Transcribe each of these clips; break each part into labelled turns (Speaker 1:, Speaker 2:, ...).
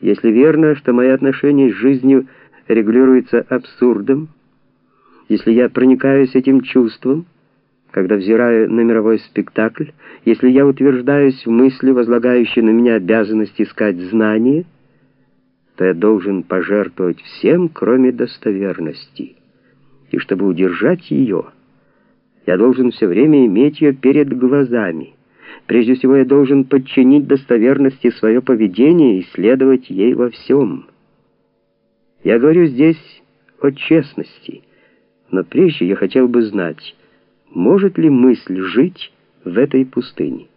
Speaker 1: Если верно, что мои отношения с жизнью регулируются абсурдом, если я проникаюсь этим чувством, когда взираю на мировой спектакль, если я утверждаюсь в мысли, возлагающей на меня обязанность искать знания, то я должен пожертвовать всем, кроме достоверности. И чтобы удержать ее, я должен все время иметь ее перед глазами. Прежде всего, я должен подчинить достоверности свое поведение и следовать ей во всем. Я говорю здесь о честности, но прежде я хотел бы знать, может ли мысль жить в этой пустыне.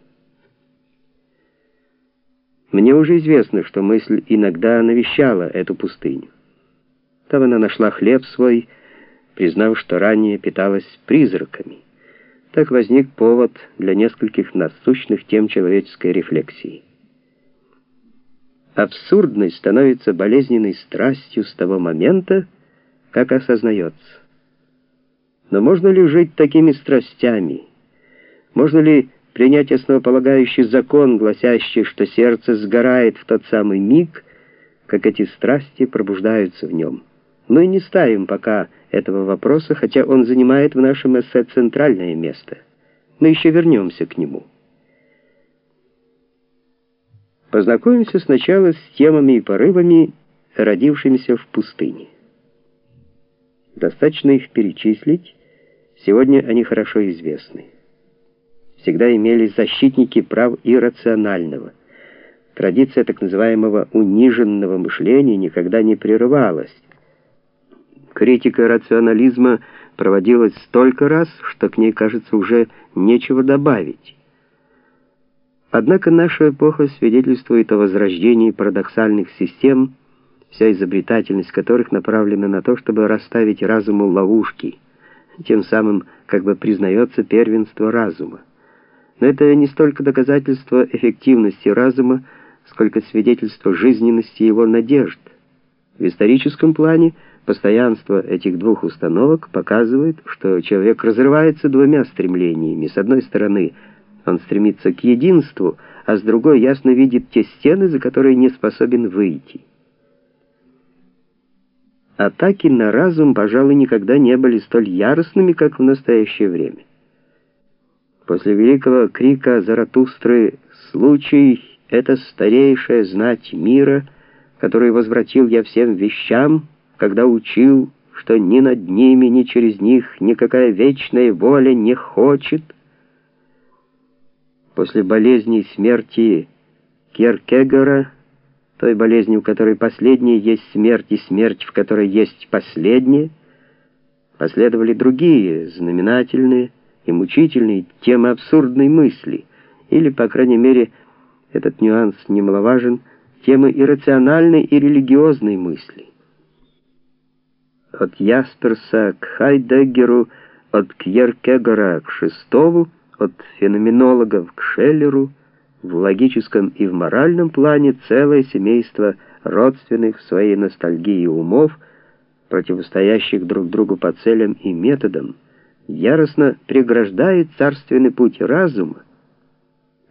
Speaker 1: Мне уже известно, что мысль иногда навещала эту пустыню. Там она нашла хлеб свой, признав, что ранее питалась призраками. Так возник повод для нескольких насущных тем человеческой рефлексии. Абсурдность становится болезненной страстью с того момента, как осознается. Но можно ли жить такими страстями? Можно ли принять основополагающий закон, гласящий, что сердце сгорает в тот самый миг, как эти страсти пробуждаются в нем? Мы не ставим пока этого вопроса, хотя он занимает в нашем эссе центральное место. Мы еще вернемся к нему. Познакомимся сначала с темами и порывами, родившимися в пустыне. Достаточно их перечислить, сегодня они хорошо известны. Всегда имели защитники прав иррационального. Традиция так называемого униженного мышления никогда не прерывалась. Критика рационализма проводилась столько раз, что к ней, кажется, уже нечего добавить. Однако наша эпоха свидетельствует о возрождении парадоксальных систем, вся изобретательность которых направлена на то, чтобы расставить разуму ловушки, тем самым как бы признается первенство разума. Но это не столько доказательство эффективности разума, сколько свидетельство жизненности его надежд. В историческом плане постоянство этих двух установок показывает, что человек разрывается двумя стремлениями. С одной стороны, он стремится к единству, а с другой ясно видит те стены, за которые не способен выйти. Атаки на разум, пожалуй, никогда не были столь яростными, как в настоящее время. После великого крика Заратустры «Случай — это старейшая знать мира», который возвратил я всем вещам, когда учил, что ни над ними, ни через них никакая вечная воля не хочет — после болезни и смерти Кierкегора, той болезни, у которой последняя есть смерть и смерть, в которой есть последняя, последовали другие, знаменательные и мучительные темы абсурдной мысли, или, по крайней мере, этот нюанс немаловажен, темы иррациональной и религиозной мысли. От Ясперса к Хайдеггеру, от Кьеркегора к Шестову, от феноменологов к Шеллеру, в логическом и в моральном плане целое семейство родственных в своей ностальгии умов, противостоящих друг другу по целям и методам, яростно преграждает царственный путь разума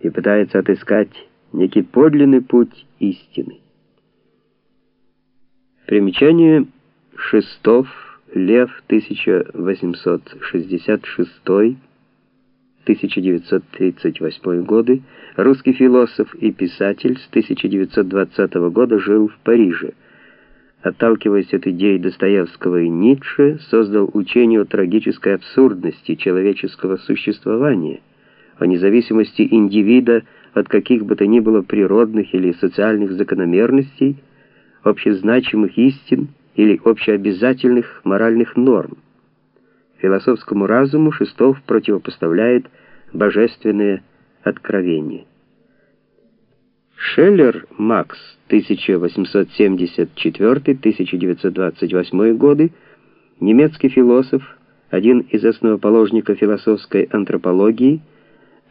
Speaker 1: и пытается отыскать некий подлинный путь истины. Примечание Шестов, Лев, 1866 1938 годы, русский философ и писатель с 1920 года жил в Париже. Отталкиваясь от идей Достоевского и Ницше, создал учение о трагической абсурдности человеческого существования, о независимости индивида от каких бы то ни было природных или социальных закономерностей, общезначимых истин или общеобязательных моральных норм. Философскому разуму Шестов противопоставляет божественное откровение. Шеллер Макс, 1874-1928 годы, немецкий философ, один из основоположников философской антропологии,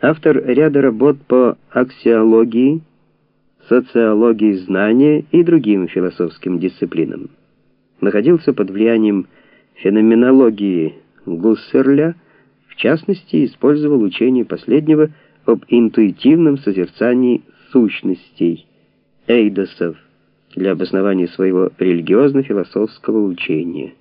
Speaker 1: автор ряда работ по аксиологии, социологии знания и другим философским дисциплинам. Находился под влиянием феноменологии Гуссерля, в частности, использовал учение последнего об интуитивном созерцании сущностей, эйдосов, для обоснования своего религиозно-философского учения.